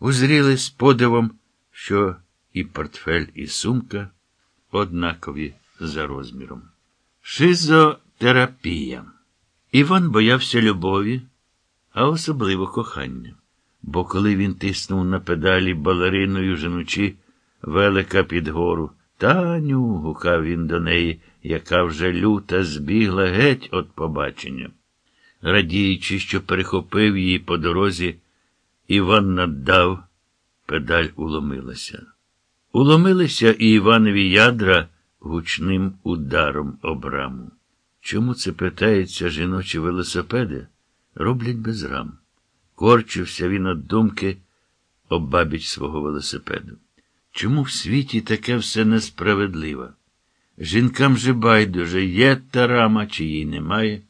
узріли з подивом, що і портфель, і сумка однакові за розміром. Шизотерапія. Іван боявся любові, а особливо кохання. Бо коли він тиснув на педалі балериною женучи велика під гору, Таню, гукав він до неї, яка вже люта збігла геть від побачення. Радіючи, що перехопив її по дорозі, Іван наддав, педаль уломилася. Уломилися і Іванові ядра гучним ударом об раму. Чому це питається жіночі велосипеди? Роблять без рам. Корчився він від думки обабіч свого велосипеду. Чому в світі таке все несправедливе? Жінкам же байдуже, є та рама, чи її немає.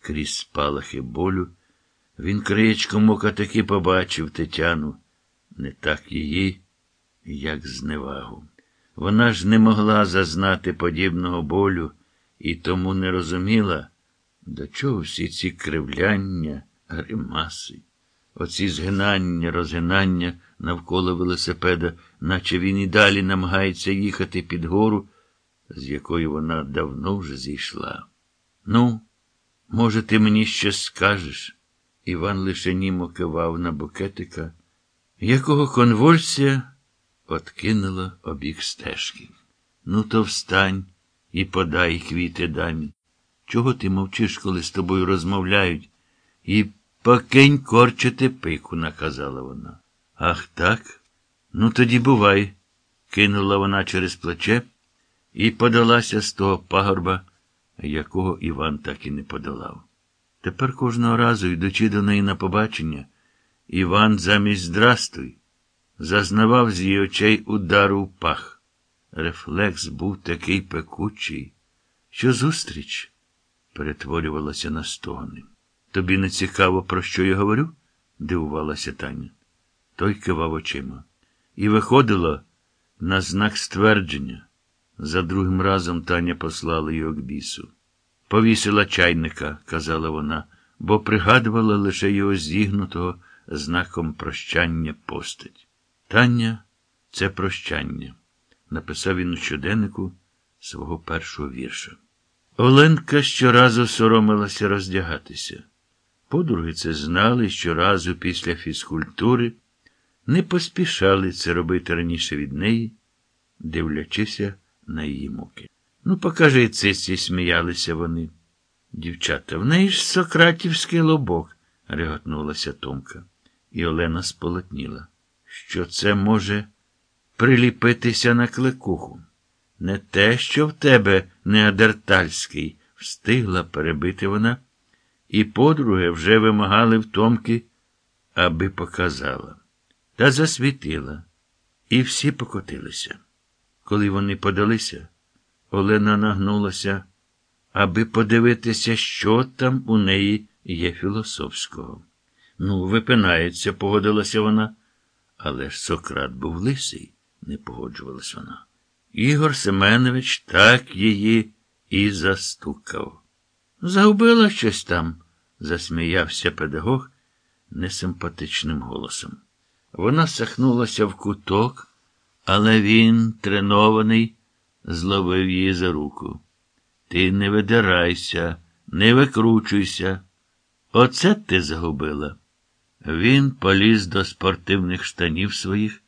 Крізь спалахи болю, він краєчком ока таки побачив Тетяну, не так її, як зневагу. Вона ж не могла зазнати подібного болю і тому не розуміла, до чого всі ці кривляння, гримаси, оці згинання, розгинання навколо велосипеда, наче він і далі намагається їхати під гору, з якої вона давно вже зійшла. Ну, може, ти мені ще скажеш? Іван лише німо кивав на букетика, якого конвульсія откинула обік стежки. Ну, то встань і подай квіти дамі. Чого ти мовчиш, коли з тобою розмовляють? І покинь корчити пику, наказала вона. Ах так? Ну, тоді бувай, кинула вона через плече і подалася з того пагорба, якого Іван так і не подолав. Тепер кожного разу, йдучи до неї на побачення, Іван замість здрастуй, зазнавав з її очей удару в пах. Рефлекс був такий пекучий, що зустріч перетворювалася на стогни. Тобі не цікаво, про що я говорю? дивувалася Таня. Той кивав очима. І виходило на знак ствердження. За другим разом Таня послала його к бісу. Повісила чайника, казала вона, бо пригадувала лише його зігнутого знаком прощання постать. Таня це прощання, написав він у щоденнику свого першого вірша. Оленка щоразу соромилася роздягатися. Подруги це знали щоразу після фізкультури, не поспішали це робити раніше від неї, дивлячися на її муки. Ну, покажи цисті, сміялися вони. Дівчата, в неї ж сократівський лобок, реготнулася Томка. І Олена сполотніла. Що це може приліпитися на клекуху? Не те, що в тебе неадертальський, встигла перебити вона, і подруги вже вимагали в Томки, аби показала. Та засвітила, і всі покотилися. Коли вони подалися, Олена нагнулася, аби подивитися, що там у неї є філософського. Ну, випинається, погодилася вона. Але ж Сократ був лисий, не погоджувалась вона. Ігор Семенович так її і застукав. Загубила щось там, засміявся педагог несимпатичним голосом. Вона сахнулася в куток, але він, тренований, зловив її за руку. Ти не видирайся, не викручуйся. Оце ти загубила. Він поліз до спортивних штанів своїх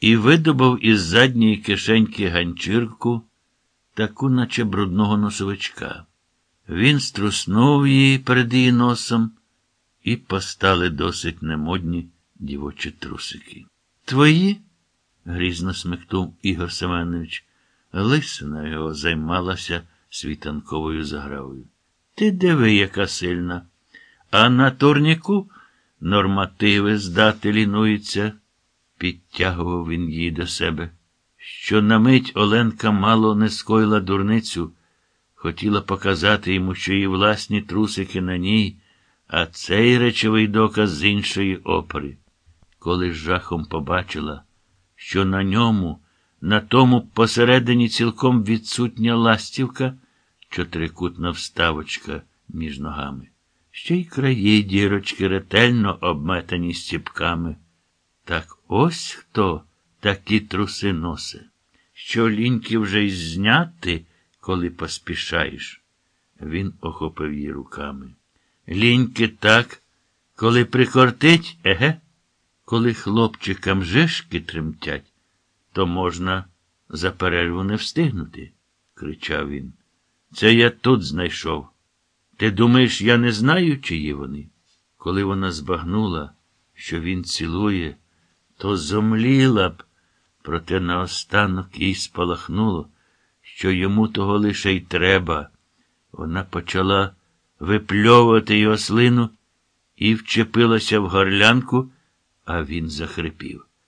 і видобув із задньої кишеньки ганчірку, таку, наче брудного носовичка. Він струснув її перед її носом, і постали досить немодні дівочі трусики. Твої? грізно смикнув Ігор Семенович. Лисина його займалася світанковою загравою. Ти диви, яка сильна. А на турніку нормативи здати лінуються, підтягував він її до себе. Що на мить Оленка мало не скоїла дурницю, хотіла показати йому, що її власні трусики на ній, а цей речовий доказ з іншої опери. Коли жахом побачила, що на ньому, на тому посередині цілком відсутня ластівка, чотирикутна вставочка між ногами ще й краї дірочки ретельно обметані стіпками. Так Ось хто такі труси носе, що ліньки вже й зняти, коли поспішаєш. Він охопив її руками. Ліньки так, коли прикортить, еге, коли хлопчикам жишки тремтять, то можна за перерву не встигнути, кричав він. Це я тут знайшов. Ти думаєш, я не знаю, чиї вони? Коли вона збагнула, що він цілує, то зомліла б, проте наостанок їй спалахнуло, що йому того лише й треба. Вона почала випльовувати його слину і вчепилася в горлянку, а він захрипів.